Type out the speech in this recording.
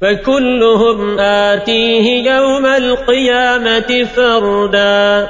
فكلهم آتيه يوم القيامة فردا.